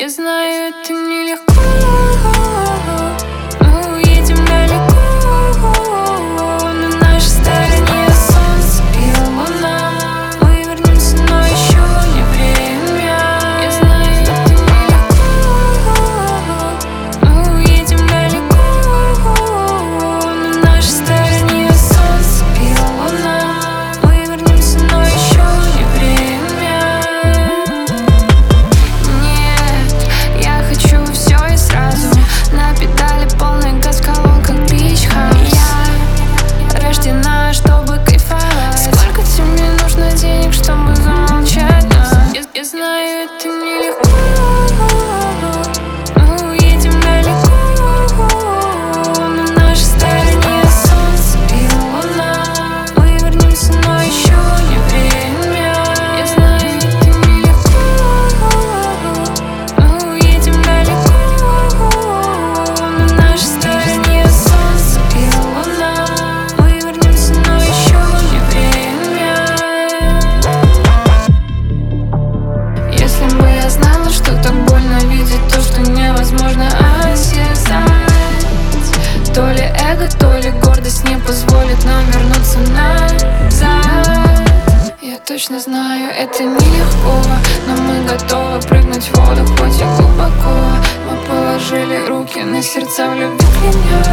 Я знаю, это нелегко эго, то ли гордость не позволит нам вернуться назад. Я точно знаю, это нелегко, но мы готовы прыгнуть в воду, хоть и глубоко. Мы положили руки на сердца в любви клянем